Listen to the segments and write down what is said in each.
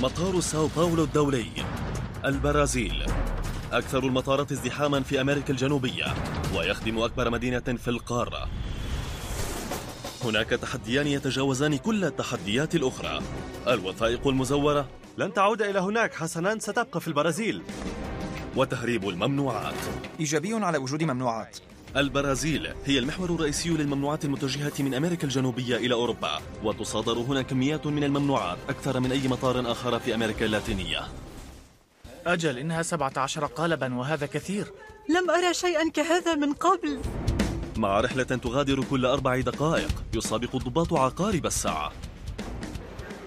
مطار ساو باولو الدولي البرازيل. أكثر المطارات ازدحاما في أمريكا الجنوبية ويخدم أكبر مدينة في القارة. هناك تحديان يتجاوزان كل التحديات الأخرى. الوثائق المزورة لن تعود إلى هناك حسناً ستبقى في البرازيل. وتهريب الممنوعات. إيجابي على وجود ممنوعات. البرازيل هي المحور الرئيسي للممنوعات المتوجهة من أمريكا الجنوبية إلى أوروبا وتصادر هنا كميات من الممنوعات أكثر من أي مطار آخر في أمريكا اللاتينية. أجل إنها 17 قالبا وهذا كثير. لم أرى شيئا كهذا من قبل. مع رحلة تغادر كل أربع دقائق يسابق الضباط عقارب الساعة.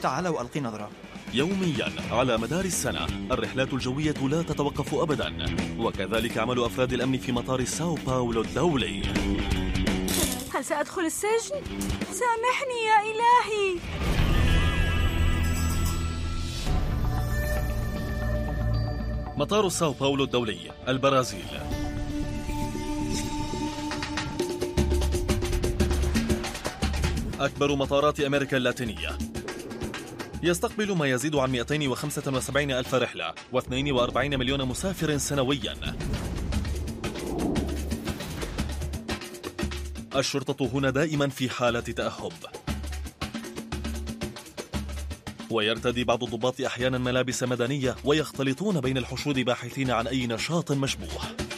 تعالوا ألقي نظرة. يوميا على مدار السنة. الرحلات الجوية لا تتوقف أبدا. وكذلك عمل أفراد الأمن في مطار ساو باولو الدولي. هل سأدخل السجن؟ سامحني يا إلهي. مطار ساو باولو الدولي البرازيل. أكبر مطارات أمريكا اللاتينية. يستقبل ما يزيد عن 275 ألف رحلة و42 مليون مسافر سنويا. الشرطة هنا دائما في حالة تأهب. ويرتدي بعض الضباط أحيانا ملابس مدنية ويختلطون بين الحشود باحثين عن أي نشاط مشبوه.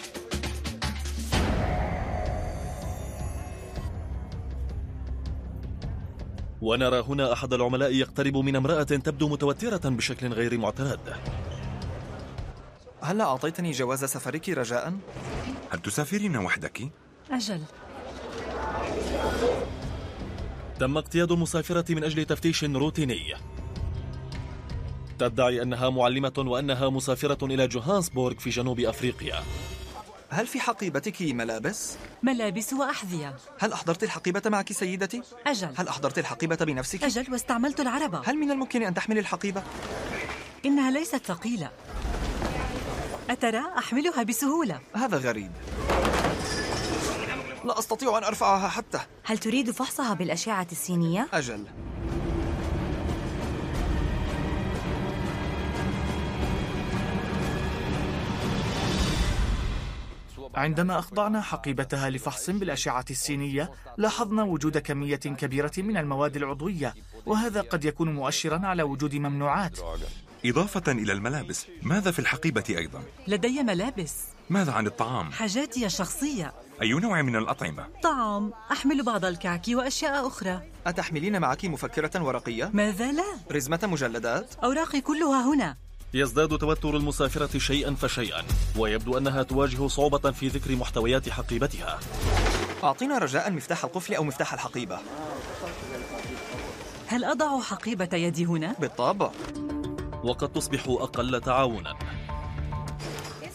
ونرى هنا أحد العملاء يقترب من امرأة تبدو متوترة بشكل غير معتاد هل أعطيتني جواز سفرك رجاء؟ هل تسافرين وحدك؟ أجل تم اقتياد المسافرة من أجل تفتيش روتيني تدعي أنها معلمة وأنها مسافرة إلى جوهانسبورغ في جنوب أفريقيا هل في حقيبتك ملابس؟ ملابس وأحذية هل أحضرت الحقيبة معك سيدتي؟ أجل هل أحضرت الحقيبة بنفسك؟ أجل واستعملت العربة هل من الممكن أن تحمل الحقيبة؟ إنها ليست ثقيلة أترى أحملها بسهولة هذا غريب لا أستطيع أن أرفعها حتى هل تريد فحصها بالأشعة السينية؟ أجل عندما أخضعنا حقيبتها لفحص بالأشعة السينية لاحظنا وجود كمية كبيرة من المواد العضوية وهذا قد يكون مؤشرا على وجود ممنوعات إضافة إلى الملابس ماذا في الحقيبة أيضا؟ لدي ملابس ماذا عن الطعام؟ حاجاتي الشخصية أي نوع من الأطعمة؟ طعام أحمل بعض الكعك وأشياء أخرى أتحملين معك مفكرة ورقية؟ ماذا لا؟ رزمة مجلدات؟ أوراقي كلها هنا يزداد توتر المسافرة شيئا فشيئا ويبدو أنها تواجه صعوبة في ذكر محتويات حقيبتها أعطينا رجاء مفتاح القفل أو مفتاح الحقيبة هل أضع حقيبة يدي هنا؟ بالطبع وقد تصبح أقل تعاونا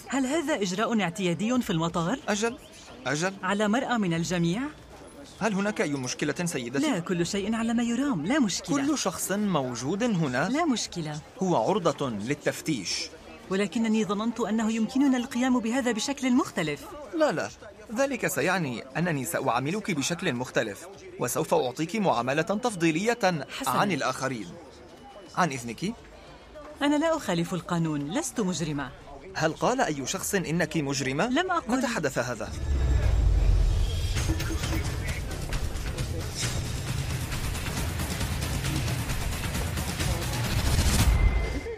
هل هذا إجراء اعتيادي في المطار؟ أجل أجل على مرأى من الجميع؟ هل هناك أي مشكلة سيدتي؟ لا كل شيء على ما يرام لا مشكلة كل شخص موجود هنا لا مشكلة هو عرضة للتفتيش ولكنني ظننت أنه يمكننا القيام بهذا بشكل مختلف لا لا ذلك سيعني أنني سأعاملك بشكل مختلف وسوف أعطيك معاملة تفضيلية حسنا. عن الآخرين عن إذنك أنا لا أخالف القانون لست مجرمة هل قال أي شخص إنك مجرمة؟ لم أقل. متى حدث هذا؟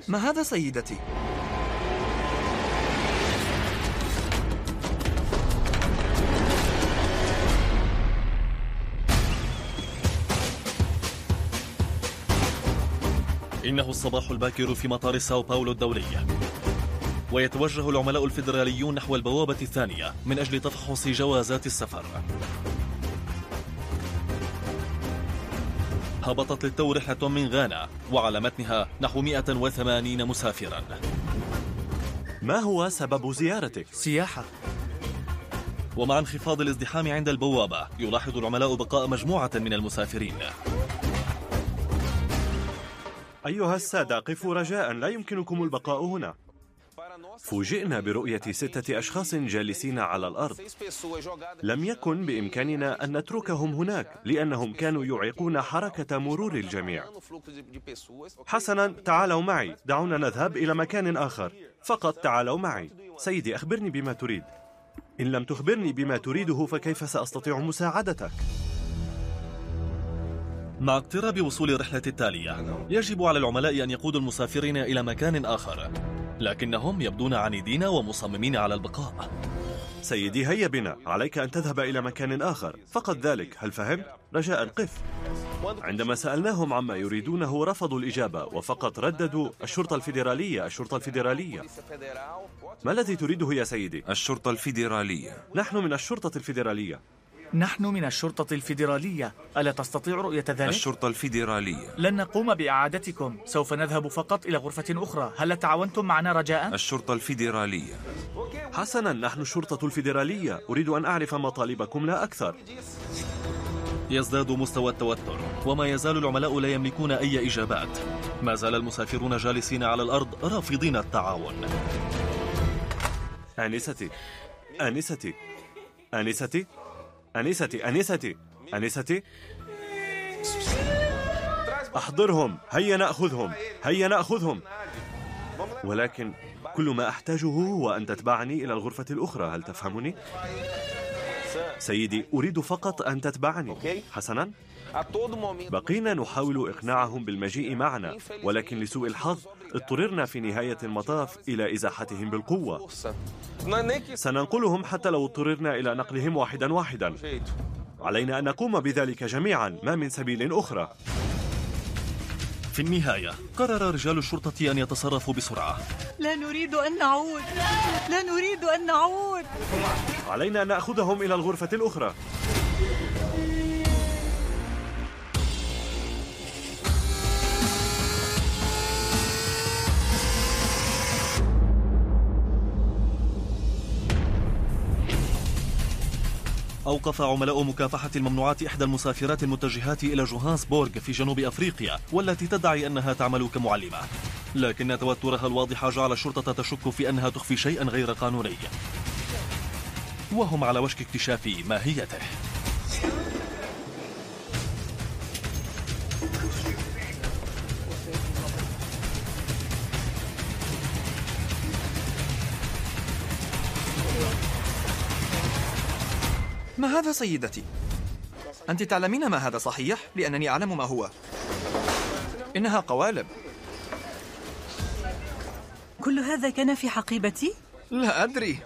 ما هذا سيدتي؟ إنه الصباح الباكر في مطار ساو باولو الدولي ويتوجه العملاء الفيدراليون نحو البوابة الثانية من أجل تفحص جوازات السفر هبطت للتو رحلة من غانا وعلى متنها نحو 180 مسافرا. ما هو سبب زيارتك؟ سياحة. ومع انخفاض الازدحام عند البوابة يلاحظ العملاء بقاء مجموعة من المسافرين. أيها السادة قفوا رجاء لا يمكنكم البقاء هنا. فوجئنا برؤية ستة أشخاص جالسين على الأرض. لم يكن بإمكاننا أن نتركهم هناك لأنهم كانوا يعيقون حركة مرور الجميع. حسنا تعالوا معي. دعونا نذهب إلى مكان آخر. فقط تعالوا معي. سيدي أخبرني بما تريد. إن لم تخبرني بما تريده فكيف سأستطيع مساعدتك؟ مع اقتراب وصول الرحلة التالية يجب على العملاء أن يقودوا المسافرين إلى مكان آخر. لكنهم يبدون عنيدين ومصممين على البقاء. سيدي هيا بنا. عليك أن تذهب إلى مكان آخر. فقط ذلك هل فهمت؟ رجاء قف. عندما سألناهم عما يريدونه رفضوا الإجابة وفقط رددوا الشرطة الفيدرالية الشرطة الفيدرالية. ما الذي تريده يا سيدي؟ الشرطة الفيدرالية. نحن من الشرطة الفيدرالية. نحن من الشرطة الفيدرالية. ألا تستطيع رؤية ذلك؟ الشرطة الفيدرالية. لن نقوم بإعادتكم. سوف نذهب فقط إلى غرفة أخرى. هل تعاونتم معنا رجاء؟ الشرطة الفيدرالية. حسنا نحن الشرطة الفيدرالية. أريد أن أعرف مطالبكم لا أكثر. يزداد مستوى التوتر وما يزال العملاء لا يملكون أي إجابات. ما زال المسافرون جالسين على الأرض رافضين التعاون. آنستي. آنستي. آنستي. أنستي أنستي أنستي أحضرهم هيا نأخذهم هيا نأخذهم ولكن كل ما أحتاجه هو أن تتبعني إلى الغرفة الأخرى هل تفهمني؟ سيدي أريد فقط أن تتبعني حسنا؟ بقينا نحاول إقناعهم بالمجيء معنا ولكن لسوء الحظ اضطررنا في نهاية المطاف إلى إزاحتهم بالقوة. سننقلهم حتى لو اضطررنا إلى نقلهم واحدا واحدا. علينا أن نقوم بذلك جميعا ما من سبيل أخرى. في النهاية قرر رجال الشرطة أن يتصرفوا بسرعة. لا نريد أن نعود. لا نريد أن نعود. علينا أن نأخذهم إلى الغرفة الأخرى. أوقف عملاء مكافحة الممنوعات إحدى المسافرات المتجهات إلى جوهانسبورغ في جنوب أفريقيا والتي تدعي أنها تعمل كمعلمة. لكن توترها الواضح جعل الشرطة تشك في أنها تخفي شيئا غير قانوني. وهم على وشك اكتشاف ماهيته. هذا سيدتي؟ أنت تعلمين ما هذا صحيح؟ لأنني أعلم ما هو إنها قوالب كل هذا كان في حقيبتي؟ لا أدري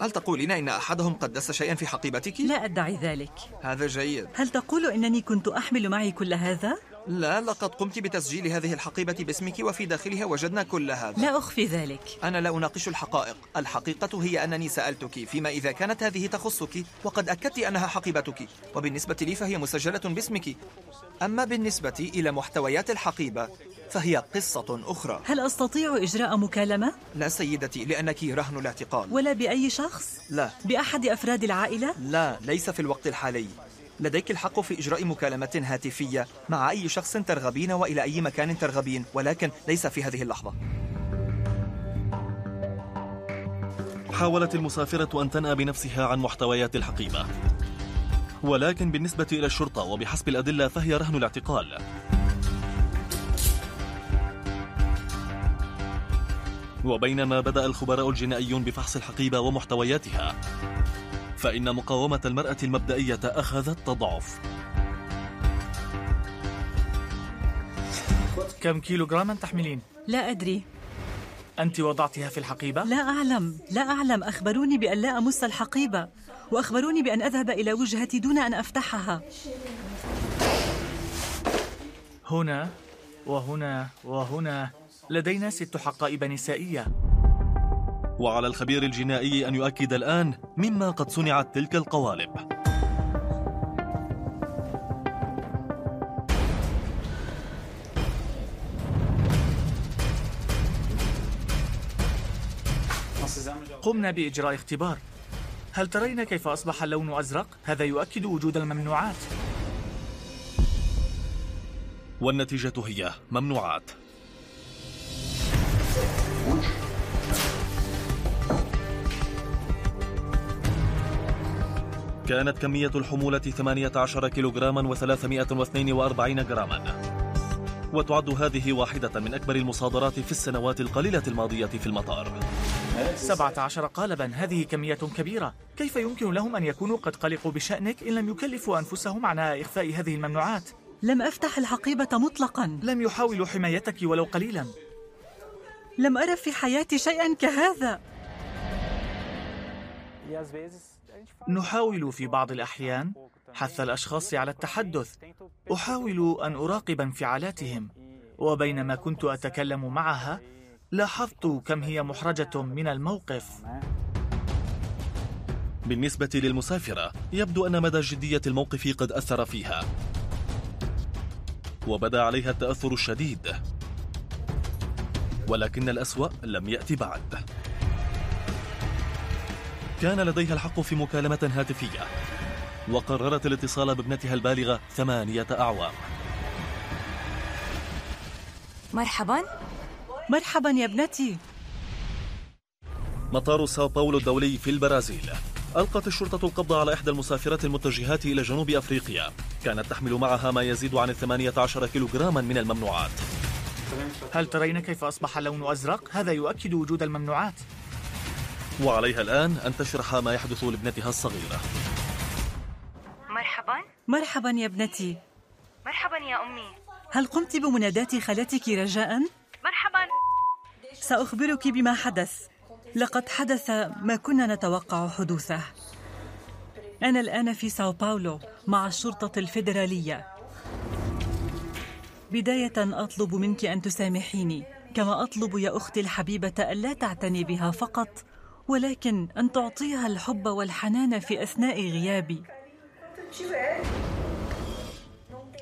هل تقولين إن أحدهم قد دس شيئا في حقيبتك؟ لا أدعي ذلك هذا جيد هل تقول إنني كنت أحمل معي كل هذا؟ لا لقد قمت بتسجيل هذه الحقيبة باسمك وفي داخلها وجدنا كل هذا. لا أخفي ذلك. أنا لا أناقش الحقائق. الحقيقة هي أنني سألتك فيما إذا كانت هذه تخصك وقد أكدت أنها حقيبتك وبالنسبة لي فهي مسجلة باسمك. أما بالنسبة إلى محتويات الحقيبة فهي قصة أخرى. هل أستطيع إجراء مكالمة؟ لا سيدتي لأنك رهن الاعتقال. ولا بأي شخص؟ لا. بأحد أفراد العائلة؟ لا ليس في الوقت الحالي. لديك الحق في إجراء مكالمة هاتفية مع أي شخص ترغبين وإلى أي مكان ترغبين ولكن ليس في هذه اللحظة. حاولت المسافرة أن تنأى بنفسها عن محتويات الحقيبة. ولكن بالنسبة إلى الشرطة وبحسب الأدلة فهي رهن الاعتقال. وبينما بدأ الخبراء الجنائيون بفحص الحقيبة ومحتوياتها. فإن مقاومة المرأة المبدئية أخذت تضعف. كم كيلوغراما تحملين؟ لا أدري. أنت وضعتها في الحقيبة؟ لا أعلم. لا أعلم. أخبروني بأن لا أمس الحقيبة. وأخبروني بأن أذهب إلى وجهتي دون أن أفتحها. هنا وهنا وهنا. لدينا ست حقائب نسائية. وعلى الخبير الجنائي أن يؤكد الآن مما قد صنعت تلك القوالب. قمنا بإجراء اختبار. هل ترين كيف أصبح اللون أزرق؟ هذا يؤكد وجود الممنوعات. والنتيجة هي ممنوعات. كانت كمية الحمولة 18 كيلوغراما و342 جراما. وتعد هذه واحدة من أكبر المصادرات في السنوات القليلة الماضية في المطار. 17 قالبا هذه كمية كبيرة. كيف يمكن لهم أن يكونوا قد قلقوا بشأنك إن لم يكلفوا أنفسهم على إخفاء هذه الممنوعات؟ لم أفتح الحقيبة مطلقا. لم يحاولوا حمايتك ولو قليلا. لم أرى في حياتي شيئا كهذا. نحاول في بعض الأحيان حث الأشخاص على التحدث. أحاول أن أراقب انفعالاتهم. وبينما كنت أتكلم معها لاحظت كم هي محرجة من الموقف. بالنسبة للمسافرة يبدو أن مدى جدية الموقف قد أثر فيها. وبدأ عليها التأثر الشديد. ولكن الأسوأ لم يأتي بعد. كان لديها الحق في مكالمة هاتفية وقررت الاتصال بابنتها البالغة ثمانية أعوام. مرحبا. مرحبا يا ابنتي. مطار ساو باولو الدولي في البرازيل. ألقت الشرطة القبض على إحدى المسافرات المتجهات إلى جنوب أفريقيا. كانت تحمل معها ما يزيد عن الثمانية عشر كيلوغراما من الممنوعات. هل ترين كيف أصبح اللون أزرق؟ هذا يؤكد وجود الممنوعات. وعليها الآن أن تشرح ما يحدث لابنتها الصغيرة. مرحبا. مرحبا يا ابنتي. مرحبا يا أمي. هل قمت بمناداة خالتك رجاء؟ مرحبا. سأخبرك بما حدث. لقد حدث ما كنا نتوقع حدوثه. أنا الآن في ساو باولو مع الشرطة الفيدرالية. بداية أطلب منك أن تسامحيني كما أطلب يا أختي الحبيبة ألا تعتني بها فقط. ولكن أن تعطيها الحب والحنان في أثناء غيابي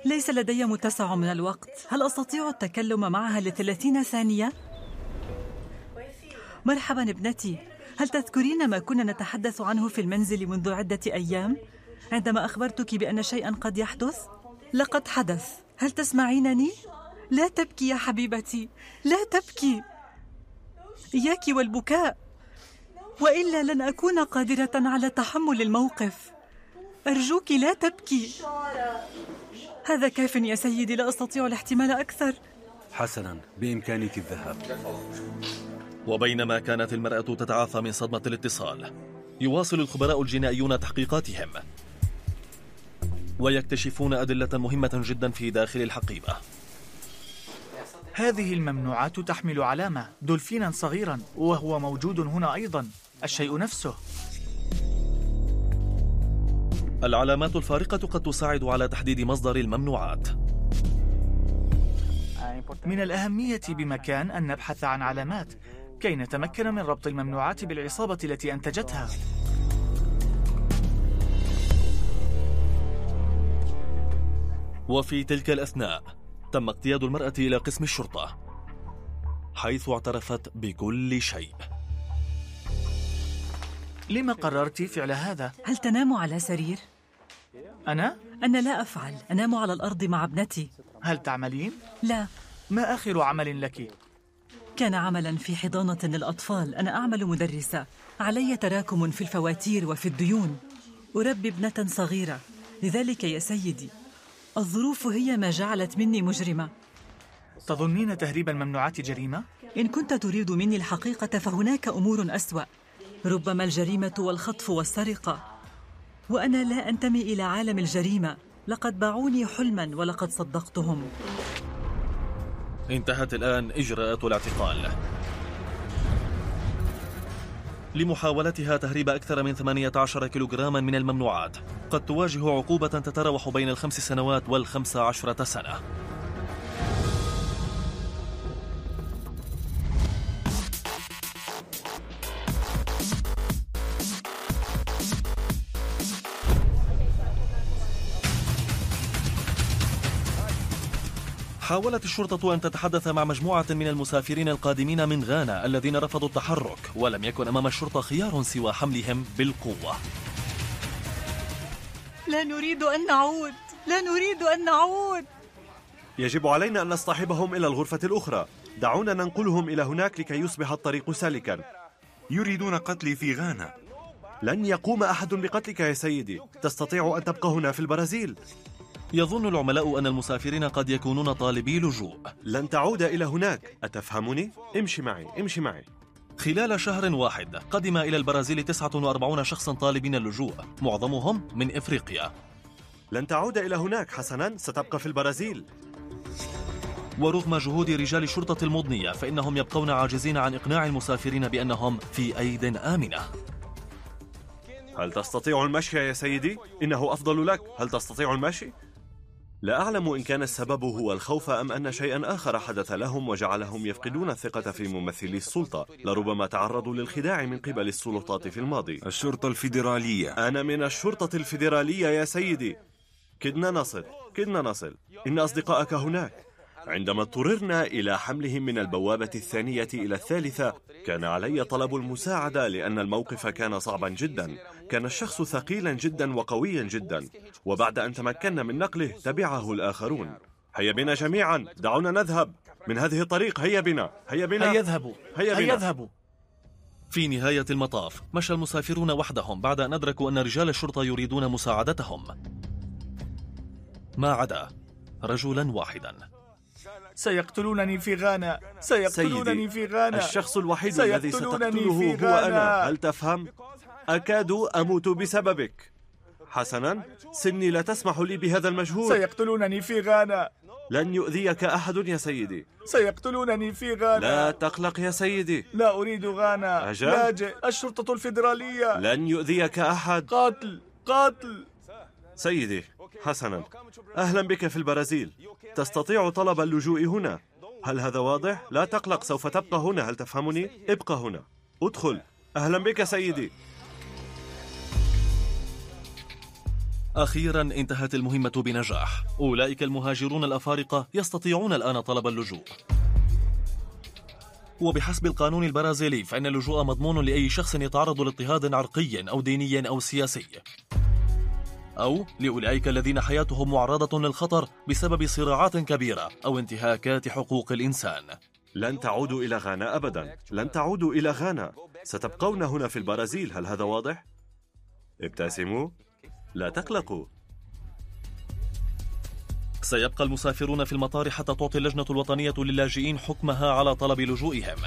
ليس لدي متسع من الوقت هل أستطيع التكلم معها لثلاثين ثانية؟ مرحبا ابنتي هل تذكرين ما كنا نتحدث عنه في المنزل منذ عدة أيام؟ عندما أخبرتك بأن شيئا قد يحدث؟ لقد حدث هل تسمعينني؟ لا تبكي يا حبيبتي لا تبكي إياك والبكاء وإلا لن أكون قادرة على تحمل الموقف. أرجوك لا تبكي. هذا كاف يا سيدي لا أستطيع الاحتمال أكثر. حسنا بإمكانك الذهاب. وبينما كانت المرأة تتعافى من صدمة الاتصال يواصل الخبراء الجنائيون تحقيقاتهم ويكتشفون أدلة مهمة جدا في داخل الحقيبة. هذه الممنوعات تحمل علامة دولفينا صغيرا وهو موجود هنا أيضا. الشيء نفسه. العلامات الفارقة قد تساعد على تحديد مصدر الممنوعات. من الأهمية بمكان أن نبحث عن علامات كي نتمكن من ربط الممنوعات بالعصابة التي أنتجتها. وفي تلك الأثناء تم اقتياد المرأة إلى قسم الشرطة حيث اعترفت بكل شيء. لما قررت فعل هذا؟ هل تنام على سرير؟ أنا؟ أنا لا أفعل أنام على الأرض مع ابنتي هل تعملين؟ لا ما آخر عمل لك؟ كان عملا في حضانة للأطفال أنا أعمل مدرسة علي تراكم في الفواتير وفي الديون أربي ابنة صغيرة لذلك يا سيدي الظروف هي ما جعلت مني مجرمة تظنين تهريب الممنوعات جريمة؟ إن كنت تريد مني الحقيقة فهناك أمور أسوأ ربما الجريمة والخطف والسرقة. وأنا لا أنتمي إلى عالم الجريمة. لقد باعوني حلما ولقد صدقتهم. انتهت الآن إجراءات الاعتقال. لمحاولتها تهريب أكثر من 18 كيلوغراما من الممنوعات. قد تواجه عقوبة تتراوح بين الخمس سنوات والخمس عشرة سنة. حاولت الشرطة أن تتحدث مع مجموعة من المسافرين القادمين من غانا الذين رفضوا التحرك ولم يكن أمام الشرطة خيار سوى حملهم بالقوة. لا نريد أن نعود. لا نريد أن نعود. يجب علينا أن نصطحبهم إلى الغرفة الأخرى. دعونا ننقلهم إلى هناك لكي يصبح الطريق سالكا. يريدون قتلي في غانا. لن يقوم أحد بقتلك يا سيدي. تستطيع أن تبقى هنا في البرازيل. يظن العملاء أن المسافرين قد يكونون طالبي لجوء. لن تعود إلى هناك. أتفهمني؟ امشي معي امشي معي. خلال شهر واحد قدم إلى البرازيل 49 شخصا طالبين اللجوء معظمهم من إفريقيا. لن تعود إلى هناك حسنا ستبقى في البرازيل. ورغم جهود رجال الشرطة المضنية فإنهم يبقون عاجزين عن إقناع المسافرين بأنهم في أيد آمنة. هل تستطيع المشي يا سيدي؟ إنه أفضل لك. هل تستطيع المشي؟ لا أعلم إن كان السبب هو الخوف أم أن شيئا آخر حدث لهم وجعلهم يفقدون الثقة في ممثلي السلطة لربما تعرضوا للخداع من قبل السلطات في الماضي. الشرطة الفيدرالية. أنا من الشرطة الفيدرالية يا سيدي. كدنا نصل كدنا نصل. إن أصدقائك هناك. عندما اضطررنا إلى حملهم من البوابة الثانية إلى الثالثة كان علي طلب المساعدة لأن الموقف كان صعبا جدا. كان الشخص ثقيلا جدا وقويا جدا. وبعد أن تمكنا من نقله تبعه الآخرون. هيا بنا جميعا. دعونا نذهب. من هذه الطريق هيا بنا. هيا بنا. هيا اذهبوا. هيا هيا بنا. اذهبوا. في نهاية المطاف مشى المسافرون وحدهم بعد أن أدركوا أن رجال الشرطة يريدون مساعدتهم. ما عدا رجلا واحدا. سيقتلونني في غانا. سيقتلونني في غانا. الشخص الوحيد الذي ستقتله هو. أنا. هل تفهم؟ أكاد أموت بسببك. حسنا سني لا تسمح لي بهذا المجهود. سيقتلونني في غانا. لن يؤذيك أحد يا سيدي. سيقتلونني في غانا. لا تقلق يا سيدي. لا أريد غانا. أجل؟ لاجئ الشرطة الفيدرالية. لن يؤذيك أحد. قاتل قاتل. سيدي حسنا أهلا بك في البرازيل. تستطيع طلب اللجوء هنا. هل هذا واضح؟ لا تقلق سوف تبقى هنا. هل تفهمني؟ ابقى هنا. ادخل. أهلا بك سيدي. أخيرا انتهت المهمة بنجاح. أولئك المهاجرون الأفارقة يستطيعون الآن طلب اللجوء. وبحسب القانون البرازيلي فإن اللجوء مضمون لأي شخص يتعرض لاضطهاد عرقي أو ديني أو سياسي. أو لأولئك الذين حياتهم معرضة للخطر بسبب صراعات كبيرة أو انتهاكات حقوق الإنسان. لن تعودوا إلى غانا أبدا. لن تعودوا إلى غانا. ستبقون هنا في البرازيل. هل هذا واضح؟ ابتسموا. لا تقلقوا. سيبقى المسافرون في المطار حتى تعطي اللجنة الوطنية للاجئين حكمها على طلب لجوئهم.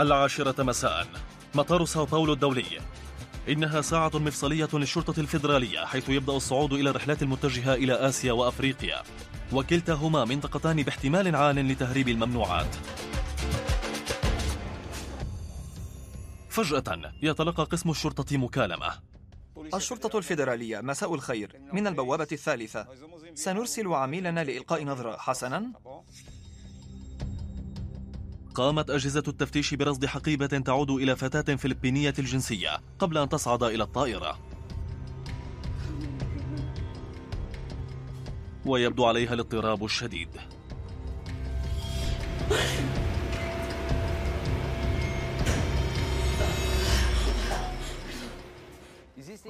العاشرة مساء. مطار ساو باولو الدولي. إنها ساعة مفصلية للشرطة الفيدرالية حيث يبدأ الصعود إلى الرحلات المتجهة إلى آسيا وأفريقيا. وكلتاهما منطقتان باحتمال عال لتهريب الممنوعات. فجأة يتلقى قسم الشرطة مكالمة. الشرطة الفيدرالية مساء الخير من البوابة الثالثة. سنرسل عميلنا لإلقاء نظرة حسنا؟ قامت أجهزة التفتيش برصد حقيبة تعود إلى فتاة فلبينية الجنسية قبل أن تصعد إلى الطائرة. ويبدو عليها الاضطراب الشديد.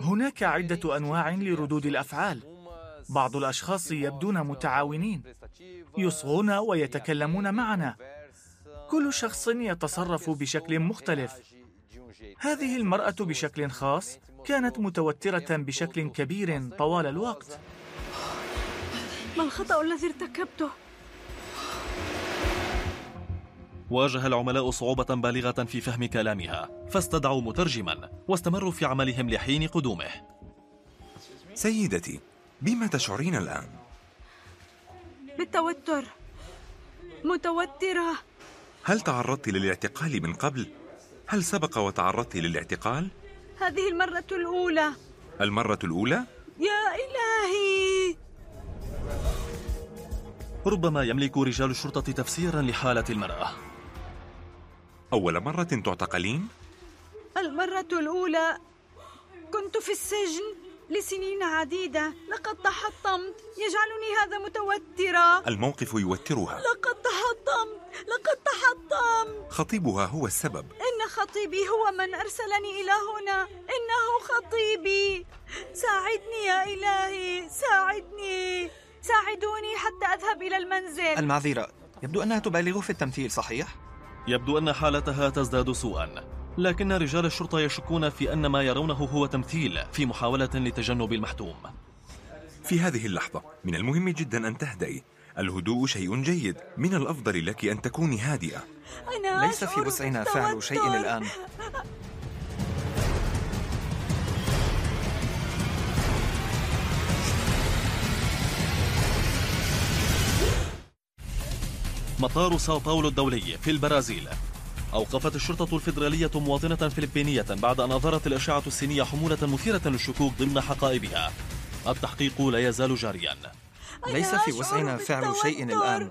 هناك عدة أنواع لردود الأفعال. بعض الأشخاص يبدون متعاونين يصغون ويتكلمون معنا. كل شخص يتصرف بشكل مختلف. هذه المرأة بشكل خاص كانت متوترة بشكل كبير طوال الوقت. ما الخطأ الذي ارتكبته؟ واجه العملاء صعوبة بالغة في فهم كلامها فاستدعوا مترجما واستمروا في عملهم لحين قدومه. سيدتي بما تشعرين الآن؟ بالتوتر. متوترة. هل تعرضت للاعتقال من قبل؟ هل سبق وتعرضت للاعتقال؟ هذه المرة الأولى المرة الأولى؟ يا إلهي ربما يملك رجال الشرطة تفسيرا لحالة المرأة أول مرة تعتقلين؟ المرة الأولى كنت في السجن لسنين عديدة. لقد تحطمت. يجعلني هذا متوترة الموقف يوترها. لقد تحطمت. لقد تحطمت. خطيبها هو السبب. إن خطيبي هو من أرسلني إلى هنا. إنه خطيبي. ساعدني يا إلهي. ساعدني. ساعدوني حتى أذهب إلى المنزل. المعذرة. يبدو أنها تبالغ في التمثيل صحيح؟ يبدو أن حالتها تزداد سوءا. لكن رجال الشرطة يشكون في أن ما يرونه هو تمثيل في محاولة لتجنب المحتوم. في هذه اللحظة من المهم جدا أن تهدئي. الهدوء شيء جيد. من الأفضل لك أن تكوني هادئة. أنا ليس في وسعنا فعل. شيء الآن. مطار ساو باولو الدولي في البرازيل. أوقفت الشرطة الفيدرالية مواطنة فلبينية بعد أن أظهرت الأشعة السينية حمولة مثيرة للشكوك ضمن حقائبها. التحقيق لا يزال جاريا. ليس في وسعنا فعل شيء. الآن.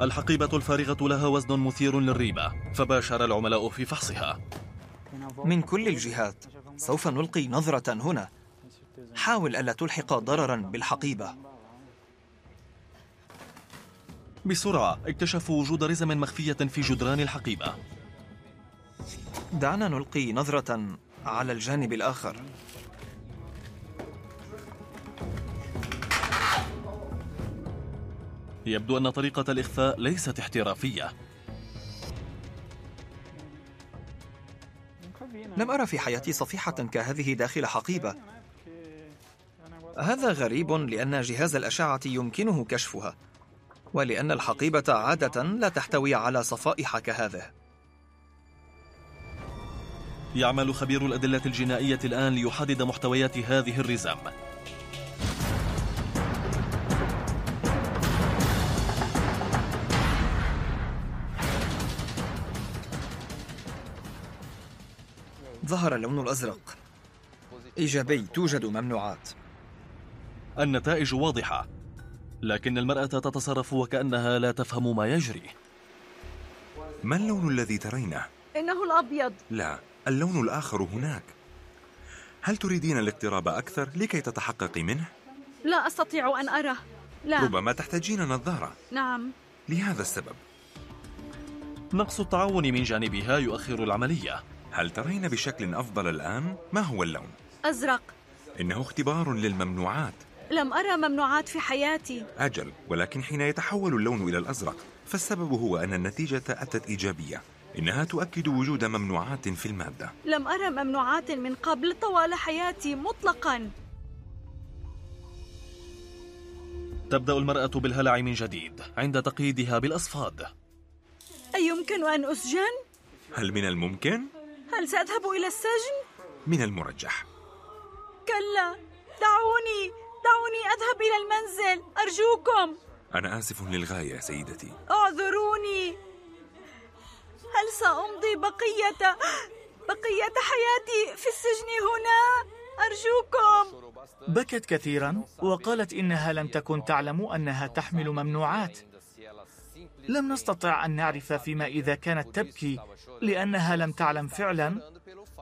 الحقيبة الفارغة لها وزن مثير للريبة فباشر العملاء في فحصها. من كل الجهات. سوف نلقي نظرة هنا. حاول ألا تلحق ضررا بالحقيبة. بسرعة. اكتشفوا وجود رزم مخفية في جدران الحقيبة. دعنا نلقي نظرة على الجانب الآخر. يبدو أن طريقة الإخفاء ليست احترافية. لم أرى في حياتي صفيحة كهذه داخل حقيبة. هذا غريب لأن جهاز الأشعة يمكنه كشفها ولأن الحقيبة عادة لا تحتوي على صفائح كهذه. يعمل خبير الأدلة الجنائية الآن ليحدد محتويات هذه الرزم ظهر اللون الأزرق. إيجابي توجد ممنوعات. النتائج واضحة لكن المرأة تتصرف وكأنها لا تفهم ما يجري. ما اللون الذي ترينه؟ إنه الأبيض. لا اللون الآخر هناك. هل تريدين الاقتراب أكثر لكي تتحققي منه؟ لا أستطيع أن أرى لا. ربما تحتاجين نظارة. نعم. لهذا السبب. نقص التعاون من جانبها يؤخر العملية. هل ترين بشكل أفضل الآن؟ ما هو اللون؟ أزرق إنه اختبار للممنوعات لم أرى ممنوعات في حياتي أجل ولكن حين يتحول اللون إلى الأزرق فالسبب هو أن النتيجة أتت إيجابية إنها تؤكد وجود ممنوعات في المادة لم أرى ممنوعات من قبل طوال حياتي مطلقا تبدأ المرأة بالهلع من جديد عند تقييدها بالأصفاد أيمكن أن أسجن؟ هل من الممكن؟ هل سأذهب إلى السجن؟ من المرجح. كلا. دعوني. دعوني أذهب إلى المنزل. أرجوكم. أنا آسف للغاية سيدتي. اعذروني. هل سأمضي بقية بقية حياتي في السجن هنا؟ أرجوكم. بكت كثيرا وقالت إنها لم تكن تعلم أنها تحمل ممنوعات. لم نستطع أن نعرف فيما إذا كانت تبكي لأنها لم تعلم فعلا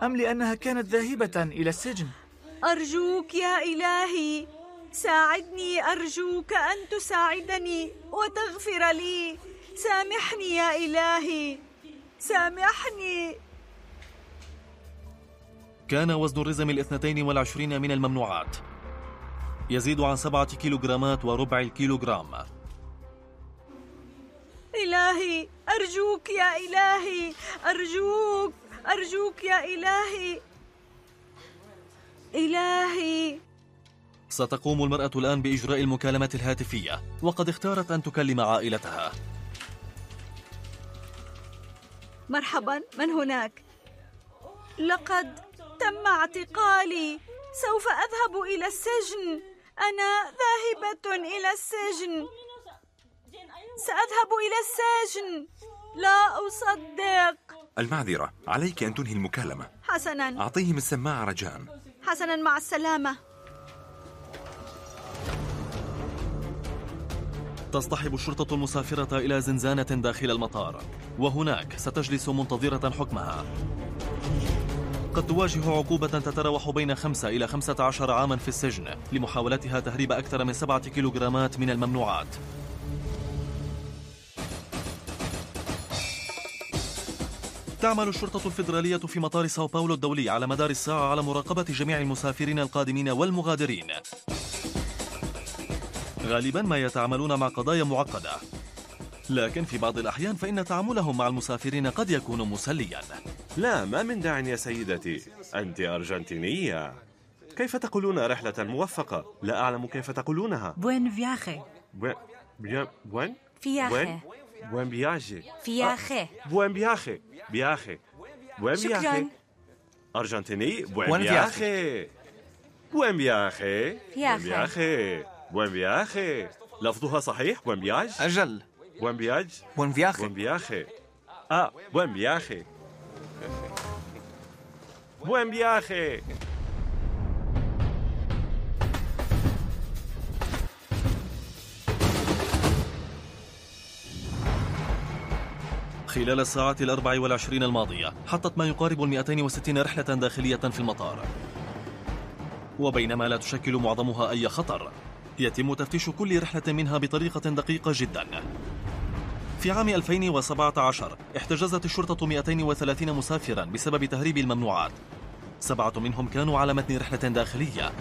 أم لأنها كانت ذاهبة إلى السجن. أرجوك يا إلهي ساعدني أرجوك أن تساعدني وتغفر لي. سامحني يا إلهي سامحني. كان وزن الرزم الاثنتين والعشرين من الممنوعات يزيد عن سبعة كيلوغرامات وربع الكيلوغرام. إلهي أرجوك يا إلهي أرجوك أرجوك يا إلهي. إلهي. ستقوم المرأة الآن بإجراء المكالمات الهاتفية وقد اختارت أن تكلم عائلتها. مرحبا من هناك؟ لقد تم اعتقالي سوف أذهب إلى السجن. أنا ذاهبة إلى السجن. سأذهب إلى السجن. لا أصدق. المعذرة عليك أن تنهي المكالمة. حسنا. أعطيهم السماعة رجاء. حسنا مع السلامة. تصطحب الشرطة المسافرة إلى زنزانة داخل المطار وهناك ستجلس منتظرة حكمها. قد تواجه عقوبة تتراوح بين خمسة إلى خمسة عشر عاما في السجن لمحاولتها تهريب أكثر من سبعة كيلوغرامات من الممنوعات. تعمل الشرطة الفيدرالية في مطار ساو باولو الدولي على مدار الساعة على مراقبة جميع المسافرين القادمين والمغادرين. غالبا ما يتعاملون مع قضايا معقدة. لكن في بعض الأحيان فإن تعاملهم مع المسافرين قد يكون مسليا. لا ما من داع يا سيدتي. أنت أرجنتينية. كيف تقولون رحلة موفقة؟ لا أعلم كيف تقولونها. buen viaje buen buen buen viaje buen viaje viaje buen viaje viaje buen شكراً. viaje أرجنتيني buen buen viaje buen viaje viaje. buen viaje buen viaje لفظها صحيح buen viaje أجل buen viaje buen viaje buen viaje آه buen viaje buen viaje خلال الساعات الأربع والعشرين الماضية حطت ما يقارب المئتين وستين رحلة داخلية في المطار. وبينما لا تشكل معظمها أي خطر يتم تفتيش كل رحلة منها بطريقة دقيقة جدا. في عام 2017 احتجزت الشرطة 230 مسافرا بسبب تهريب الممنوعات. سبعة منهم كانوا على متن رحلة داخلية.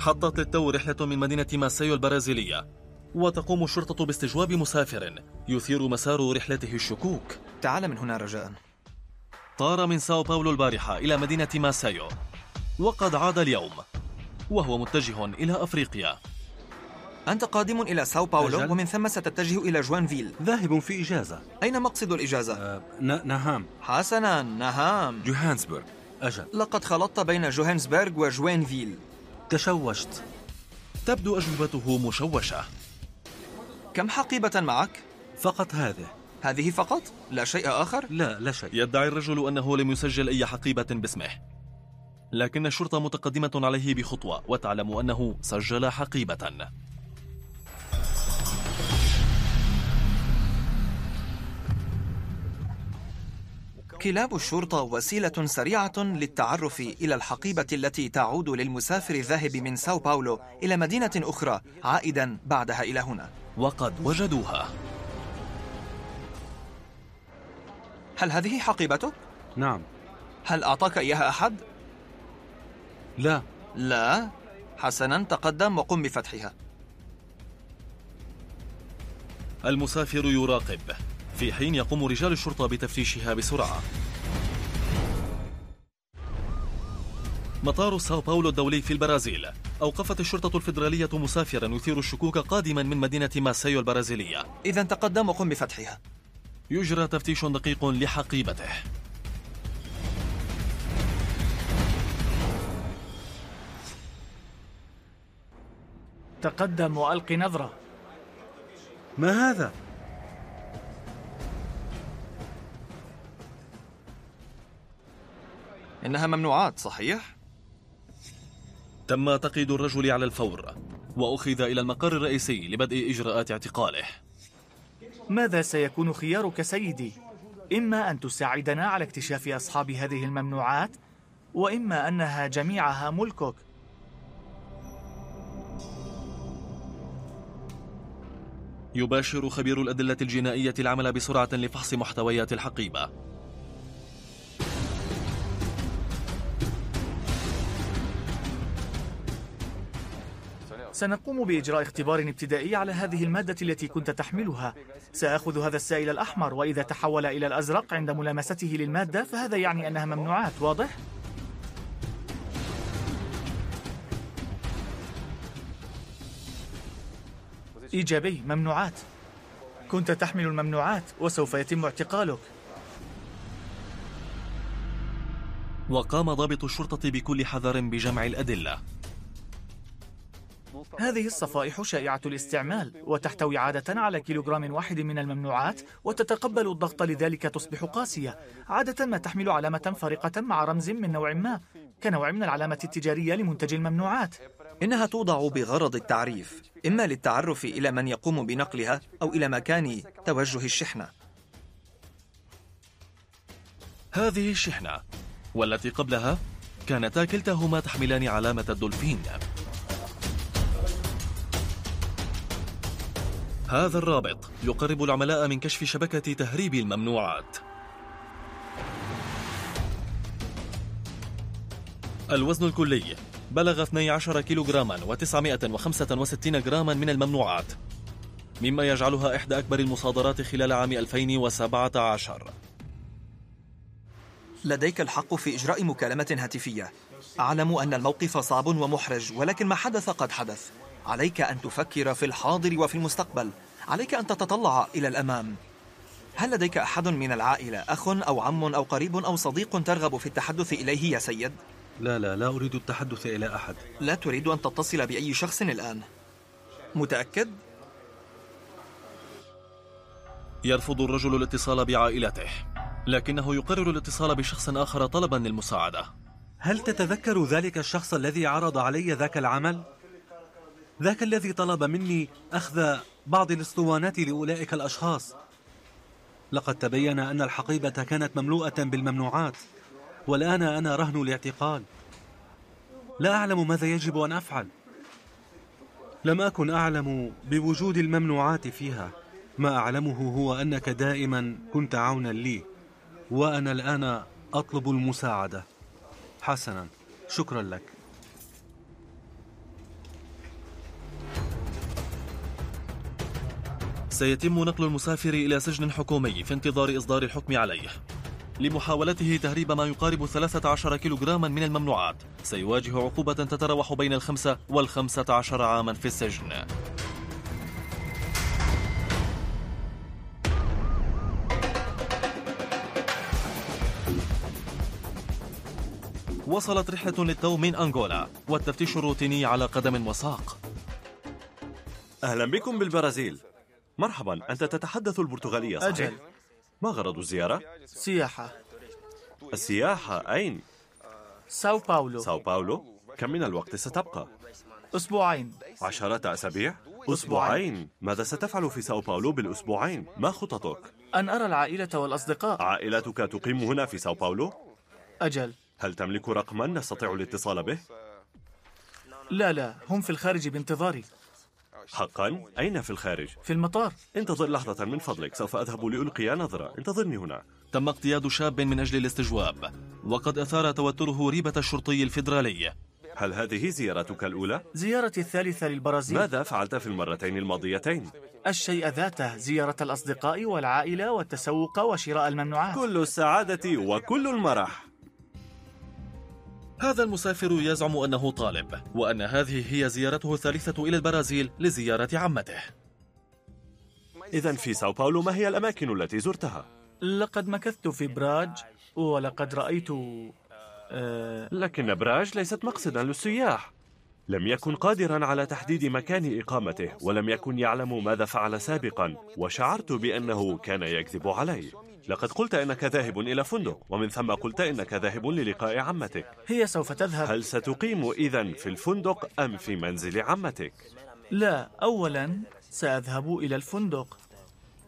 حطت للتو رحلة من مدينة ماسيو البرازيلية. وتقوم الشرطة باستجواب مسافر يثير مسار رحلته الشكوك. تعال من هنا رجاء. طار من ساو باولو البارحة إلى مدينة ماسايو وقد عاد اليوم وهو متجه إلى أفريقيا. أنت قادم إلى ساو باولو أجل. ومن ثم تتجه إلى جوانفيل. ذاهب في إجازة. أين مقصد الإجازة؟ أه نهام. حسنا نهام. جوهانسبرغ. أجل. لقد خلطت بين جوهانسبرغ وجوانفيل. تشوشت. تبدو أجوبته مشوشة. كم حقيبة معك؟ فقط هذه هذه فقط؟ لا شيء آخر؟ لا لا شيء يدعي الرجل أنه لم يسجل أي حقيبة باسمه لكن الشرطة متقدمة عليه بخطوة وتعلم أنه سجل حقيبة كلاب الشرطة وسيلة سريعة للتعرف إلى الحقيبة التي تعود للمسافر الذاهب من ساو باولو إلى مدينة أخرى عائدا بعدها إلى هنا وقد وجدوها. هل هذه حقيبتك؟ نعم. هل أعطاك إياها أحد؟ لا. لا. حسنا تقدم وقم بفتحها. المسافر يراقب. في حين يقوم رجال الشرطة بتفتيشها بسرعة. مطار ساو باولو الدولي في البرازيل. أوقفت الشرطة الفيدرالية مسافرا يثير الشكوك قادما من مدينة ماسايو البرازيلية إذا تقدم وقم بفتحها يجرى تفتيش دقيق لحقيبته تقدم وألق نظرة ما هذا؟ إنها ممنوعات صحيح؟ تم تقييد الرجل على الفور وأخذ إلى المقر الرئيسي لبدء إجراءات اعتقاله. ماذا سيكون خيارك سيدي؟ إما أن تساعدنا على اكتشاف أصحاب هذه الممنوعات وإما أنها جميعها ملكك. يباشر خبير الأدلة الجنائية العمل بسرعة لفحص محتويات الحقيبة. سنقوم بإجراء اختبار ابتدائي على هذه المادة التي كنت تحملها. سأخذ هذا السائل الأحمر وإذا تحول إلى الأزرق عند ملامسته للمادة فهذا يعني أنها ممنوعات واضح؟ إيجابي ممنوعات. كنت تحمل الممنوعات وسوف يتم اعتقالك. وقام ضابط الشرطة بكل حذر بجمع الأدلة. هذه الصفائح شائعة الاستعمال وتحتوي عادة على كيلوغرام واحد من الممنوعات وتتقبل الضغط لذلك تصبح قاسية. عادة ما تحمل علامة فارقة مع رمز من نوع ما كنوع من العلامة التجارية لمنتج الممنوعات. إنها توضع بغرض التعريف إما للتعرف إلى من يقوم بنقلها أو إلى مكان توجه الشحنة. هذه الشحنة والتي قبلها كانتا كلتاهما تحملان علامة الدولفين. هذا الرابط يقرب العملاء من كشف شبكة تهريب الممنوعات. الوزن الكلي بلغ 12 كيلوغراما و965 جراما من الممنوعات مما يجعلها إحدى أكبر المصادرات خلال عام 2017 لديك الحق في إجراء مكالمة هاتفية. أعلم أن الموقف صعب ومحرج ولكن ما حدث قد حدث. عليك أن تفكر في الحاضر وفي المستقبل عليك أن تتطلع إلى الأمام هل لديك أحد من العائلة أخ أو عم أو قريب أو صديق ترغب في التحدث إليه يا سيد؟ لا لا لا أريد التحدث إلى أحد لا تريد أن تتصل بأي شخص الآن متأكد؟ يرفض الرجل الاتصال بعائلته لكنه يقرر الاتصال بشخص آخر طلبا للمساعدة هل تتذكر ذلك الشخص الذي عرض علي ذاك العمل؟ ذاك الذي طلب مني أخذ بعض الاسطوانات لأولئك الأشخاص. لقد تبين أن الحقيبة كانت مملوءة بالممنوعات والآن أنا رهن الاعتقال. لا أعلم ماذا يجب أن أفعل. لم أكن أعلم بوجود الممنوعات فيها. ما أعلمه هو أنك دائما كنت عونا لي وأنا الآن أطلب المساعدة. حسنا. شكرا لك. سيتم نقل المسافر إلى سجن حكومي في انتظار إصدار الحكم عليه. لمحاولته تهريب ما يقارب 13 كيلوغراما من الممنوعات سيواجه عقوبة تتراوح بين الخمسة والخمسة عشر عاما في السجن. وصلت رحلة للتو من أنغولا والتفتيش الروتيني على قدم وساق. أهلا بكم بالبرازيل. مرحبا أنت تتحدث البرتغالية صحيح؟ أجل ما غرض الزيارة؟ سياحة السياحة أين؟ ساو باولو ساو باولو؟ كم من الوقت ستبقى؟ أسبوعين عشرة أسابيع؟ أسبوعين. ماذا ستفعل في ساو باولو بالأسبوعين؟ ما خططك؟ أن أرى العائلة والأصدقاء عائلتك تقيم هنا في ساو باولو؟ أجل هل تملك رقما نستطيع الاتصال به؟ لا لا هم في الخارج بانتظاري حقا؟ أين في الخارج؟ في المطار انتظر لحظة من فضلك سوف أذهب لألقي نظرة انتظرني هنا تم اقتياد شاب من أجل الاستجواب وقد أثار توتره ريبة الشرطي الفيدرالي هل هذه زيارتك الأولى؟ زيارتي الثالثة للبرازيل ماذا فعلت في المرتين الماضيتين؟ الشيء ذاته زيارة الأصدقاء والعائلة والتسوق وشراء الممنوعات كل السعادة وكل المرح هذا المسافر يزعم أنه طالب وأن هذه هي زيارته الثالثة إلى البرازيل لزيارة عمته. إذا في ساو باولو ما هي الأماكن التي زرتها؟ لقد مكثت في براج ولقد رأيت آه لكن براج ليست مقصدا للسياح. لم يكن قادرا على تحديد مكان إقامته ولم يكن يعلم ماذا فعل سابقا وشعرت بأنه كان يكذب علي لقد قلت إنك ذاهب إلى فندق ومن ثم قلت إنك ذاهب للقاء عمتك. هي سوف تذهب. هل ستقيم إذا في الفندق أم في منزل عمتك؟ لا أولا سأذهب إلى الفندق.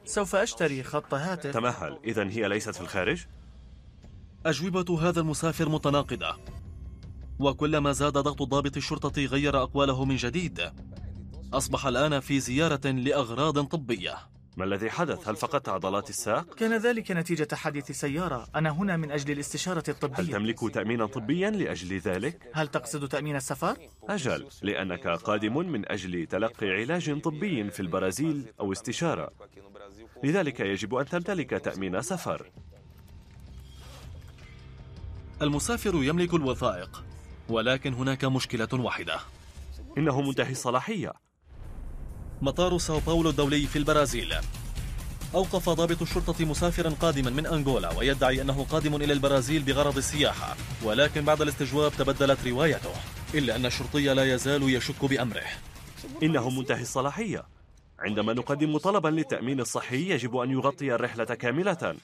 سوف أشتري خط هاتف. تمهل. إذا هي ليست في الخارج؟ أجوبة هذا المسافر متناقضة. وكلما زاد ضغط ضابط الشرطة غير أقواله من جديد. أصبح الآن في زيارة لأغراض طبية. ما الذي حدث؟ هل فقدت عضلات الساق؟ كان ذلك نتيجة حادث سيارة أنا هنا من أجل الاستشارة هل الطبية تملك تأمينا طبيا لأجل ذلك؟ هل تقصد تأمين السفر؟ أجل لأنك قادم من أجل تلقي علاج طبي في البرازيل أو استشارة لذلك يجب أن تمتلك تأمين سفر المسافر يملك الوثائق ولكن هناك مشكلة واحدة إنه منتهي الصلاحية مطار ساو باولو الدولي في البرازيل. أوقف ضابط الشرطة مسافرا قادما من أنغولا ويدعي أنه قادم إلى البرازيل بغرض السياحة ولكن بعد الاستجواب تبدلت روايته إلا أن الشرطي لا يزال يشك بأمره. إنه منتهي الصلاحية. عندما نقدم طلبا للتأمين الصحي يجب أن يغطي الرحلة كاملة.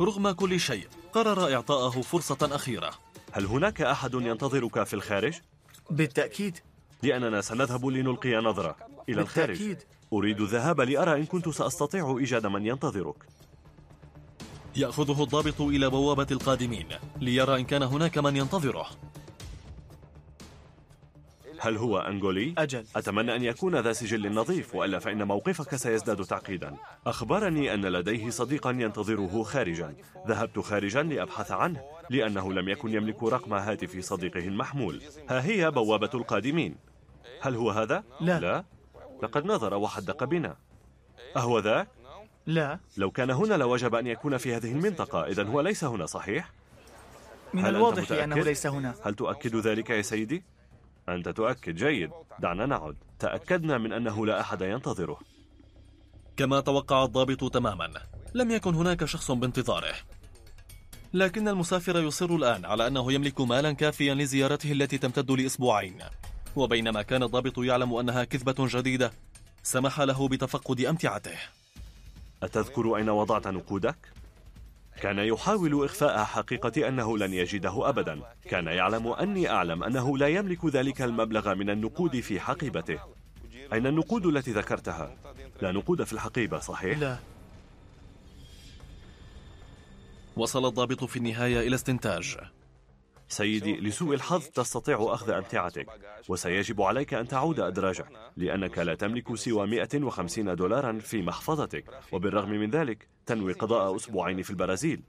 رغم كل شيء قرر إعطاءه فرصة أخيرة. هل هناك أحد ينتظرك في الخارج؟ بالتأكيد لأننا سنذهب لنلقي نظرة. إلى الخارج. بالتأكيد. أريد الذهاب لأرى إن كنت سأستطيع إيجاد من ينتظرك. يأخذه الضابط إلى بوابة القادمين ليرى إن كان هناك من ينتظره. هل هو أنغولي؟ أجل. أتمنى أن يكون ذا سجل نظيف وإلا فإن موقفك سيزداد تعقيدا. أخبرني أن لديه صديقا ينتظره خارجا. ذهبت خارجا لأبحث عنه لأنه لم يكن يملك رقم هاتف صديقه المحمول. ها هي بوابة القادمين. هل هو هذا؟ لا. لا لقد نظر وحدق بنا أهو ذاك؟ لا لو كان هنا لوجب أن يكون في هذه المنطقة إذا هو ليس هنا صحيح؟ من الواضح؟ أنه ليس هنا هل تؤكد ذلك يا سيدي؟ أنت تؤكد جيد دعنا نعد تأكدنا من أنه لا أحد ينتظره كما توقع الضابط تماما لم يكن هناك شخص بانتظاره لكن المسافر يصر الآن على أنه يملك مالا كافيا لزيارته التي تمتد لأسبوعين وبينما كان الضابط يعلم أنها كذبة جديدة سمح له بتفقد أمتعته أتذكر أين وضعت نقودك؟ كان يحاول إخفاء حقيقة أنه لن يجده أبدا كان يعلم أني أعلم أنه لا يملك ذلك المبلغ من النقود في حقيبته أين النقود التي ذكرتها؟ لا نقود في الحقيبة صحيح؟ لا وصل الضابط في النهاية إلى استنتاج سيدي لسوء الحظ تستطيع أخذ أمتعتك وسيجب عليك أن تعود أدراجك لأنك لا تملك سوى 150 دولارا في محفظتك وبالرغم من ذلك تنوي قضاء أسبوعين في البرازيل.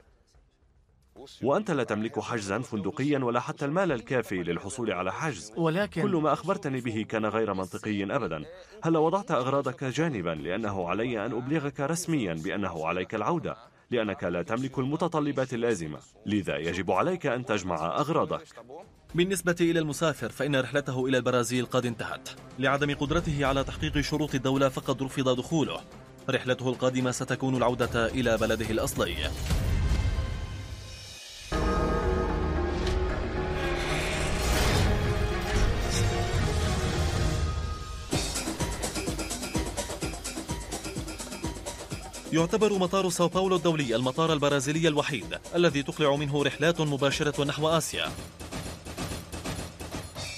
وأنت لا تملك حجزا فندقيا ولا حتى المال الكافي للحصول على حجز. ولكن كل ما أخبرتني به كان غير منطقي أبدا. هل وضعت أغراضك جانبا لأنه علي أن أبلغك رسميا بأنه عليك العودة؟ لأنك لا تملك المتطلبات اللازمة. لذا يجب عليك أن تجمع أغراضك. بالنسبة إلى المسافر فإن رحلته إلى البرازيل قد انتهت. لعدم قدرته على تحقيق شروط الدولة فقد رفض دخوله. رحلته القادمة ستكون العودة إلى بلده الأصلي. يعتبر مطار ساو باولو الدولي المطار البرازيلي الوحيد الذي تقلع منه رحلات مباشرة نحو آسيا.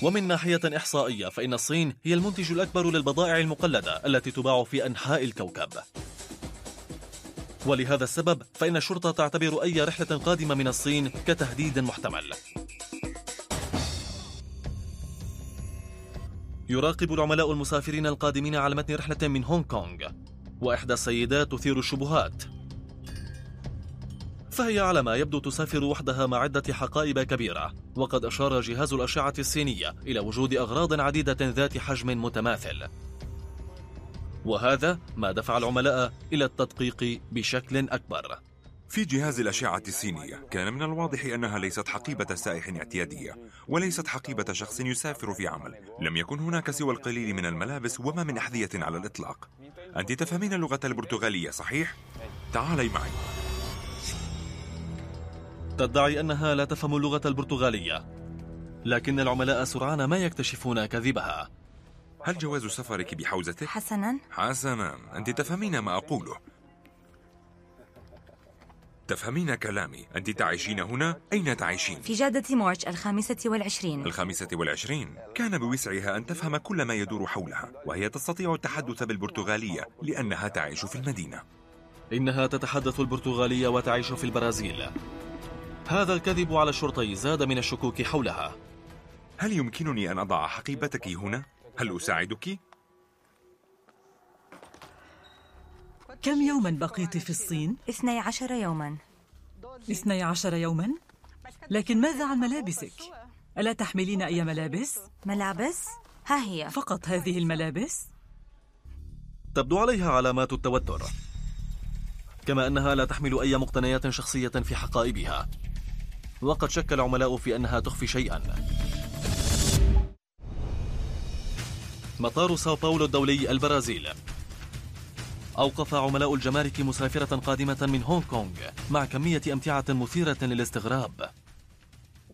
ومن ناحية إحصائية فإن الصين هي المنتج الأكبر للبضائع المقلدة التي تباع في أنحاء الكوكب. ولهذا السبب فإن الشرطة تعتبر أي رحلة قادمة من الصين كتهديد محتمل. يراقب العملاء المسافرين القادمين على متن رحلة من هونغ كونغ. وإحدى السيدات تثير الشبهات. فهي على ما يبدو تسافر وحدها مع عدة حقائب كبيرة وقد أشار جهاز الأشعة الصينية إلى وجود أغراض عديدة ذات حجم متماثل. وهذا ما دفع العملاء إلى التدقيق بشكل أكبر. في جهاز الأشعة الصينية كان من الواضح أنها ليست حقيبة سائح اعتيادية وليست حقيبة شخص يسافر في عمل. لم يكن هناك سوى القليل من الملابس وما من أحذية على الإطلاق. أنت تفهمين اللغة البرتغالية صحيح؟ تعالي معي. تدعي أنها لا تفهم اللغة البرتغالية لكن العملاء سرعان ما يكتشفون كذبها. هل جواز سفرك بحوزتك؟ حسنا. حسنا. أنت تفهمين ما أقوله. تفهمين كلامي أنت تعيشين هنا؟ أين تعيشين؟ في جادة مارش الخامسة والعشرين الخامسة والعشرين كان بوسعها أن تفهم كل ما يدور حولها وهي تستطيع التحدث بالبرتغالية لأنها تعيش في المدينة إنها تتحدث البرتغالية وتعيش في البرازيل هذا الكذب على الشرطي زاد من الشكوك حولها هل يمكنني أن أضع حقيبتك هنا؟ هل أساعدك؟ كم يوما بقيت في الصين؟ اثني عشر يوما اثني عشر يوما؟ لكن ماذا عن ملابسك؟ ألا تحملين أي ملابس؟ ملابس ها هي فقط هذه الملابس؟ تبدو عليها علامات التوتر كما أنها لا تحمل أي مقتنيات شخصية في حقائبها وقد شك العملاء في أنها تخفي شيئا مطار ساو باولو الدولي البرازيل أوقف عملاء الجمارك مسافرة قادمة من هونغ كونغ مع كمية أمتعة مثيرة للاستغراب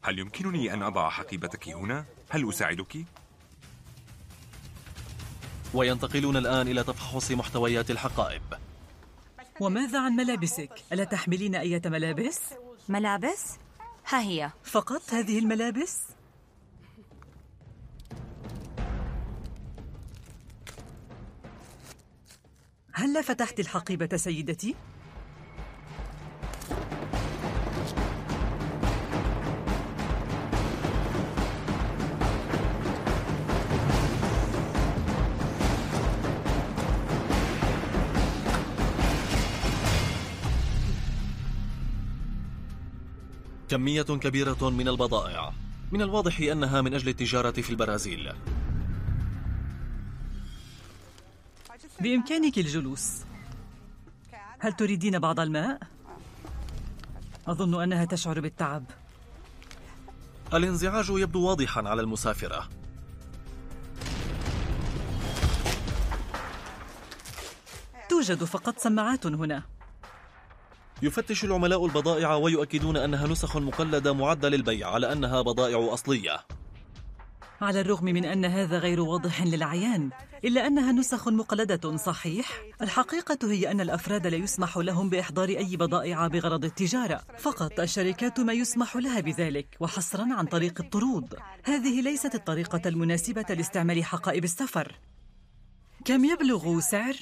هل يمكنني أن أضع حقيبتك هنا؟ هل أساعدك؟ وينتقلون الآن إلى تفحص محتويات الحقائب وماذا عن ملابسك؟ ألا تحملين أي ملابس؟ ملابس ها هي فقط هذه الملابس؟ هل فتحت الحقيبة سيدتي؟ كمية كبيرة من البضائع من الواضح أنها من أجل التجارة في البرازيل بإمكانك الجلوس. هل تريدين بعض الماء؟ أظن أنها تشعر بالتعب. الانزعاج يبدو واضحا على المسافرة. توجد فقط سماعات هنا. يفتش العملاء البضائع ويؤكدون أنها نسخ مقلدة معدة للبيع على أنها بضائع أصلية. على الرغم من أن هذا غير واضح للعيان إلا أنها نسخ مقلدة صحيح. الحقيقة هي أن الأفراد لا يسمح لهم بإحضار أي بضائع بغرض التجارة. فقط الشركات ما يسمح لها بذلك وحصرا عن طريق الطرود. هذه ليست الطريقة المناسبة لاستعمال حقائب السفر. كم يبلغ سعر؟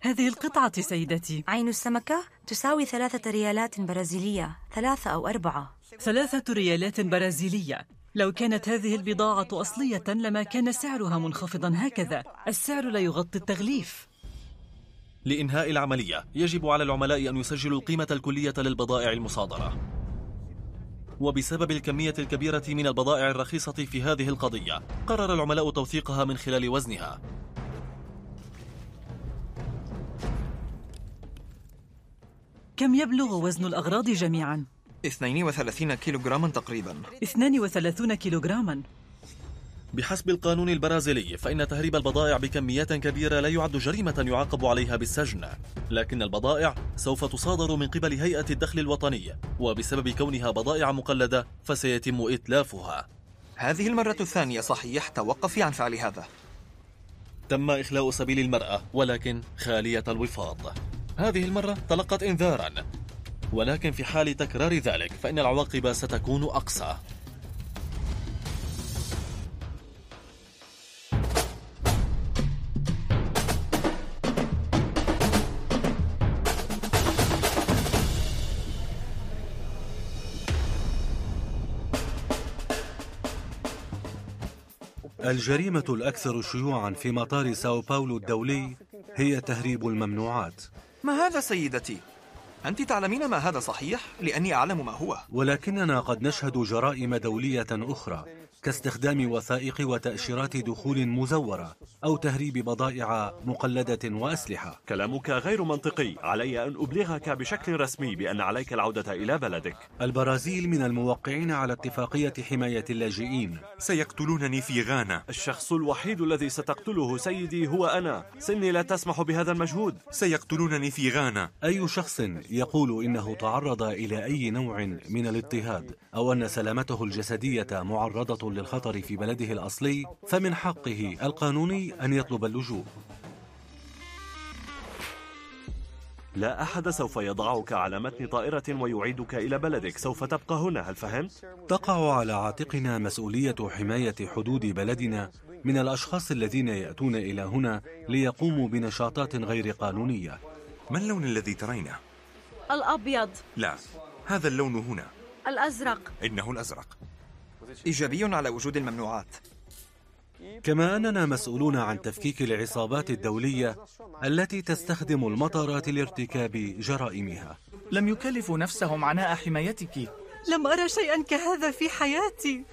هذه القطعة سيدتي؟ عين السمكة تساوي ثلاثة ريالات برازيلية ثلاثة أو أربعة. ثلاثة ريالات برازيلية. لو كانت هذه البضاعة أصلية لما كان سعرها منخفضا هكذا. السعر لا يغطي التغليف. لإنهاء العملية يجب على العملاء أن يسجلوا القيمة الكلية للبضائع المصادرة. وبسبب الكمية الكبيرة من البضائع الرخيصة في هذه القضية قرر العملاء توثيقها من خلال وزنها. كم يبلغ وزن الأغراض جميعا؟ 32 كيلوغراما تقريبا. 32 كيلوغراما. بحسب القانون البرازيلي فإن تهريب البضائع بكميات كبيرة لا يعد جريمة يعاقب عليها بالسجن. لكن البضائع سوف تصادر من قبل هيئة الدخل الوطني وبسبب كونها بضائع مقلدة فسيتم إتلافها. هذه المرة الثانية صحيح توقفي عن فعل هذا. تم إخلاء سبيل المرأة ولكن خالية الوفاض. هذه المرة تلقت إنذارا. ولكن في حال تكرار ذلك فإن العواقب ستكون أقسى الجريمة الأكثر شيوعا في مطار ساو باولو الدولي هي تهريب الممنوعات ما هذا سيدتي؟ أنت تعلمين ما هذا صحيح؟ لأني أعلم ما هو ولكننا قد نشهد جرائم دولية أخرى كاستخدام وثائق وتأشيرات دخول مزورة أو تهريب بضائع مقلدة وأسلحة. كلامك غير منطقي. علي أن أبلغك بشكل رسمي بأن عليك العودة إلى بلدك. البرازيل من الموقعين على اتفاقية حماية اللاجئين. سيقتلونني في غانا. الشخص الوحيد الذي ستقتله سيدي هو أنا. سني لا تسمح بهذا المجهود. سيقتلونني في غانا. أي شخص يقول إنه تعرض إلى أي نوع من الاضطهاد أو أن سلامته الجسدية معرضة للخطر في بلده الأصلي فمن حقه القانوني أن يطلب اللجوء. لا أحد سوف يضعك على متن طائرة ويعيدك إلى بلدك. سوف تبقى هنا هل فهمت؟ تقع على عاتقنا مسؤولية حماية حدود بلدنا من الأشخاص الذين يأتون إلى هنا ليقوموا بنشاطات غير قانونية. ما اللون الذي ترينه؟ الأبيض. لا هذا اللون هنا. الأزرق. إنه الأزرق. إيجابي على وجود الممنوعات. كما أننا مسؤولون عن تفكيك العصابات الدولية التي تستخدم المطارات لارتكاب جرائمها. لم يكلفوا نفسهم عناء حمايتك. لم أرى شيئا كهذا في حياتي.